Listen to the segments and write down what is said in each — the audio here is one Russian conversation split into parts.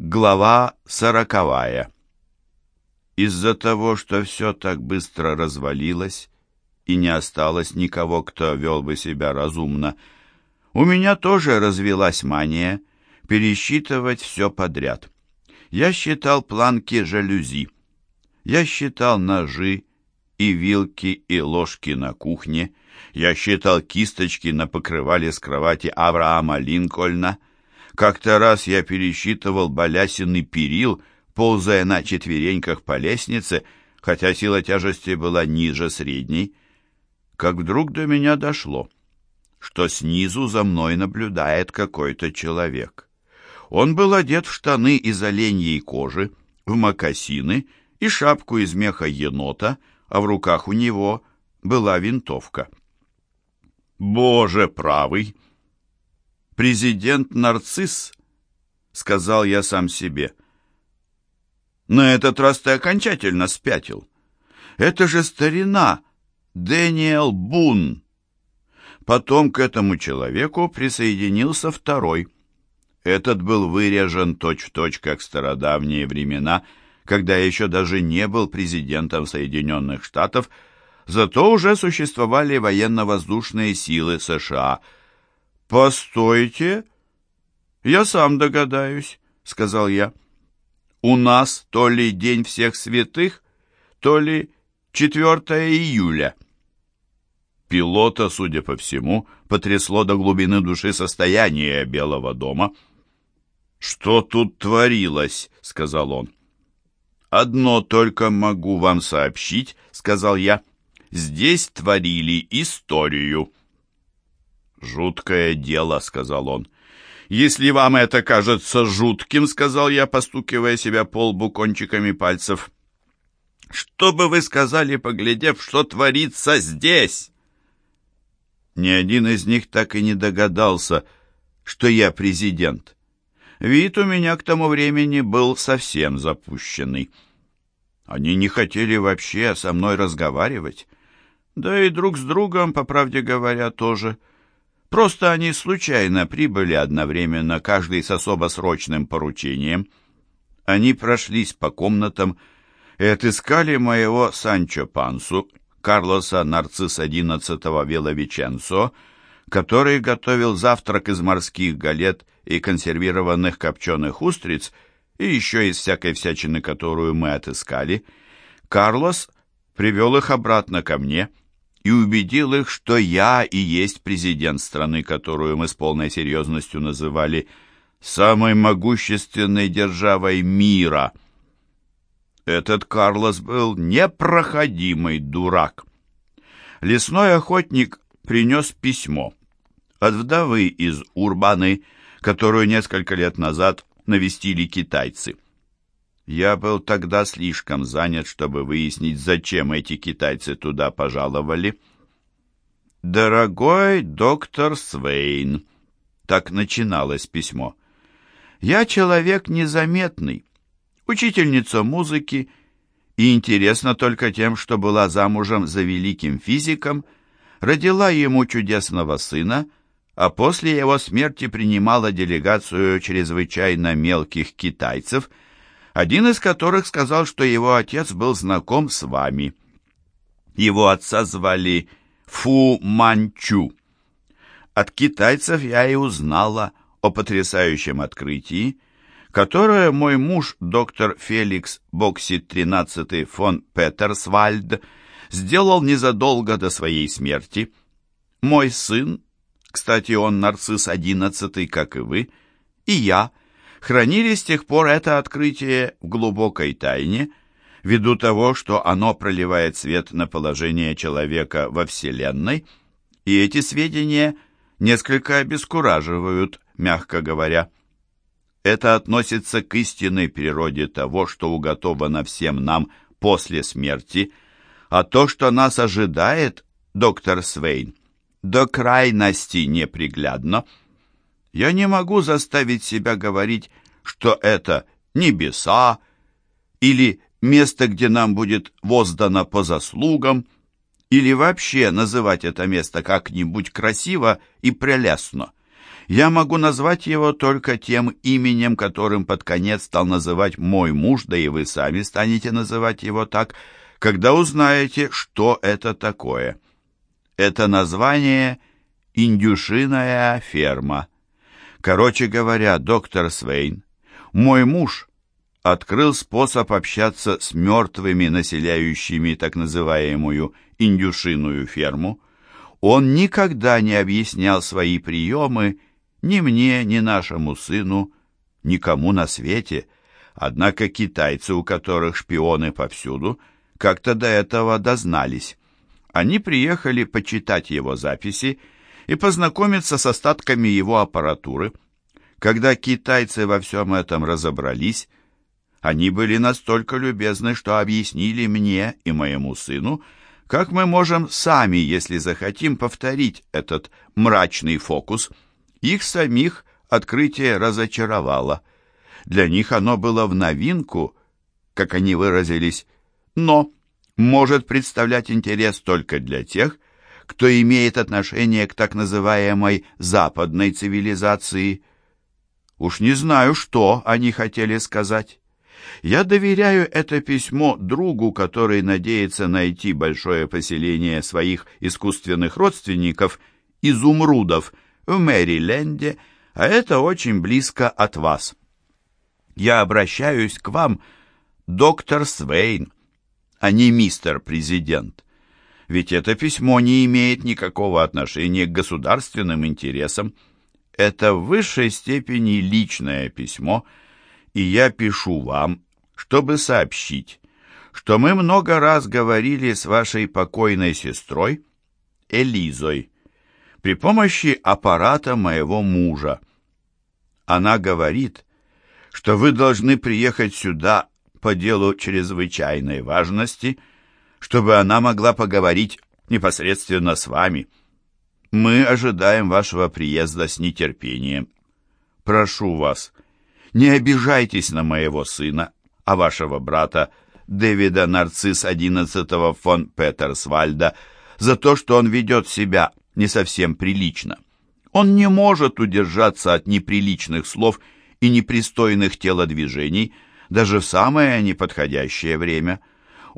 Глава сороковая. Из-за того, что все так быстро развалилось и не осталось никого, кто вел бы себя разумно, у меня тоже развелась мания пересчитывать все подряд. Я считал планки жалюзи. Я считал ножи и вилки и ложки на кухне. Я считал кисточки на покрывале с кровати Авраама Линкольна. Как-то раз я пересчитывал балясины перил, ползая на четвереньках по лестнице, хотя сила тяжести была ниже средней. Как вдруг до меня дошло, что снизу за мной наблюдает какой-то человек. Он был одет в штаны из оленьей кожи, в мокасины и шапку из меха енота, а в руках у него была винтовка. «Боже правый!» «Президент Нарцисс», — сказал я сам себе. «На этот раз ты окончательно спятил. Это же старина, Дэниел Бун». Потом к этому человеку присоединился второй. Этот был вырежен точь-в-точь, -точь, как стародавние времена, когда еще даже не был президентом Соединенных Штатов, зато уже существовали военно-воздушные силы США — «Постойте, я сам догадаюсь», — сказал я. «У нас то ли День всех святых, то ли 4 июля». Пилота, судя по всему, потрясло до глубины души состояние Белого дома. «Что тут творилось?» — сказал он. «Одно только могу вам сообщить», — сказал я. «Здесь творили историю». «Жуткое дело», — сказал он. «Если вам это кажется жутким», — сказал я, постукивая себя по лбу кончиками пальцев. «Что бы вы сказали, поглядев, что творится здесь?» Ни один из них так и не догадался, что я президент. Вид у меня к тому времени был совсем запущенный. Они не хотели вообще со мной разговаривать. Да и друг с другом, по правде говоря, тоже — Просто они случайно прибыли одновременно, каждый с особо срочным поручением. Они прошлись по комнатам и отыскали моего Санчо Пансу, Карлоса Нарцисс XI Веловиченцо, который готовил завтрак из морских галет и консервированных копченых устриц и еще из всякой всячины, которую мы отыскали. Карлос привел их обратно ко мне — и убедил их, что я и есть президент страны, которую мы с полной серьезностью называли самой могущественной державой мира. Этот Карлос был непроходимый дурак. Лесной охотник принес письмо от вдовы из Урбаны, которую несколько лет назад навестили китайцы. Я был тогда слишком занят, чтобы выяснить, зачем эти китайцы туда пожаловали. «Дорогой доктор Свейн», — так начиналось письмо, — «я человек незаметный, учительница музыки, и интересна только тем, что была замужем за великим физиком, родила ему чудесного сына, а после его смерти принимала делегацию чрезвычайно мелких китайцев — один из которых сказал, что его отец был знаком с вами. Его отца звали Фу Манчу. От китайцев я и узнала о потрясающем открытии, которое мой муж, доктор Феликс Боксит XIII фон Петерсвальд, сделал незадолго до своей смерти. Мой сын, кстати, он нарцисс XI, как и вы, и я – хранили с тех пор это открытие в глубокой тайне, ввиду того, что оно проливает свет на положение человека во Вселенной, и эти сведения несколько обескураживают, мягко говоря. Это относится к истинной природе того, что уготовано всем нам после смерти, а то, что нас ожидает, доктор Свейн, до крайности неприглядно – я не могу заставить себя говорить, что это небеса или место, где нам будет воздано по заслугам, или вообще называть это место как-нибудь красиво и прелестно. Я могу назвать его только тем именем, которым под конец стал называть мой муж, да и вы сами станете называть его так, когда узнаете, что это такое. Это название «Индюшиная ферма». Короче говоря, доктор Свейн, мой муж открыл способ общаться с мертвыми, населяющими так называемую индюшиную ферму. Он никогда не объяснял свои приемы ни мне, ни нашему сыну, никому на свете. Однако китайцы, у которых шпионы повсюду, как-то до этого дознались. Они приехали почитать его записи и познакомиться с остатками его аппаратуры. Когда китайцы во всем этом разобрались, они были настолько любезны, что объяснили мне и моему сыну, как мы можем сами, если захотим, повторить этот мрачный фокус. Их самих открытие разочаровало. Для них оно было в новинку, как они выразились, но может представлять интерес только для тех, кто имеет отношение к так называемой западной цивилизации. Уж не знаю, что они хотели сказать. Я доверяю это письмо другу, который надеется найти большое поселение своих искусственных родственников, изумрудов, в Мэриленде, а это очень близко от вас. Я обращаюсь к вам, доктор Свейн, а не мистер президент. Ведь это письмо не имеет никакого отношения к государственным интересам. Это в высшей степени личное письмо – и я пишу вам, чтобы сообщить, что мы много раз говорили с вашей покойной сестрой Элизой при помощи аппарата моего мужа. Она говорит, что вы должны приехать сюда по делу чрезвычайной важности, чтобы она могла поговорить непосредственно с вами. Мы ожидаем вашего приезда с нетерпением. Прошу вас, не обижайтесь на моего сына, а вашего брата Дэвида Нарцисс XI фон Петерсвальда за то, что он ведет себя не совсем прилично. Он не может удержаться от неприличных слов и непристойных телодвижений даже в самое неподходящее время.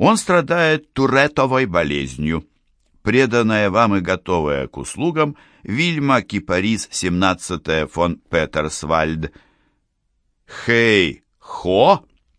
Он страдает туретовой болезнью. Преданная вам и готовая к услугам Вильма Кипарис, 17 фон Петерсвальд – Хей, хо?